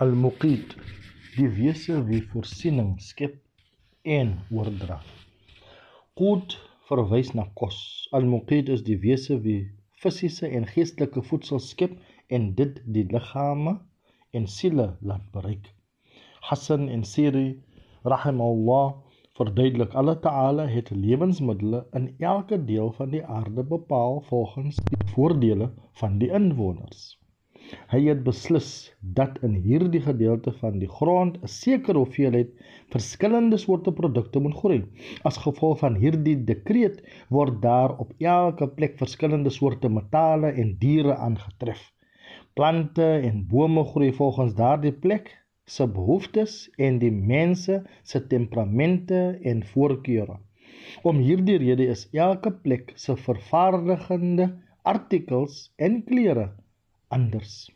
Al-Muqit, die wese wie voorsiening skep en oordra. Qut verwys na kos. Al-Muqit is die wese wie fisiese en geestelike voedsel skep en dit die liggame en siele laat bereik. Hassan en Siri rahimahullah verduidelik Allah Ta'ala het lewensmiddels in elke deel van die aarde bepaal volgens die voordele van die inwoners. Hy het beslis dat in hierdie gedeelte van die grond 'n sekere hoeveelheid verskillende soorte produkte moet groei. As gevolg van hierdie dekreet word daar op elke plek verskillende soorte metale en diere aangetref. Plante en bome groei volgens daardie plek se behoeftes en die mense se temperamente en voorkeure. Om hierdie rede is elke plek se vervaardigende artikels en klere anders.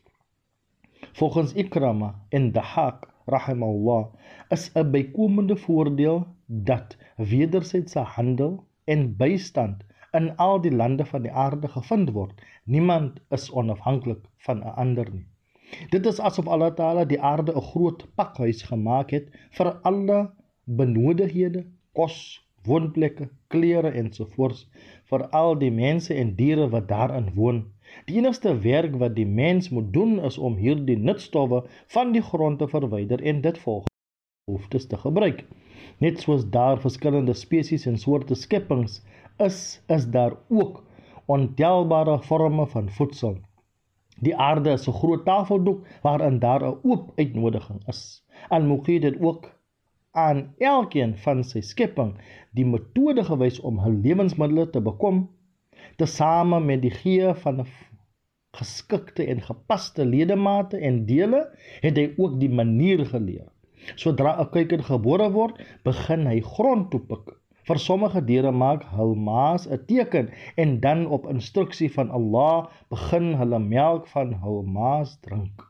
Volgens Ikrama en Dahak rahimahullah is 'n bykomende voordeel dat wederwysige handel en bystand in al die lande van die aarde gevind word. Niemand is onafhanklik van 'n ander nie. Dit is asof Allah Taala die aarde 'n groot pakhuis gemaak het vir alle benodighede, kos, woonplekke, klere ensovoorts vir al die mense en diere wat daarin woon. Die enigste werk wat die mens moet doen is om hierdie nutstowwe van die grond te verwyder en dit volgens behoeftes te gebruik. Net soos daar verskillende spesies en soorte skepings is, is daar ook ontelbare forme van voedsel. Die aarde is 'n groot tafeldoek waarin daar 'n oop uitnodiging is. Al-Muqid het ook aan elkeen van sy skepping die metode gewys om hul lewensmiddels te bekom tesame met die gee van 'n geskikte en gepaste ledemate en dele het hy ook die manier geleer. Sodra 'n kuiken gebore word begin hy grond toe pik. Vir sommige diere maak hul maas 'n teken en dan op instruksie van Allah begin hulle melk van hul maas drink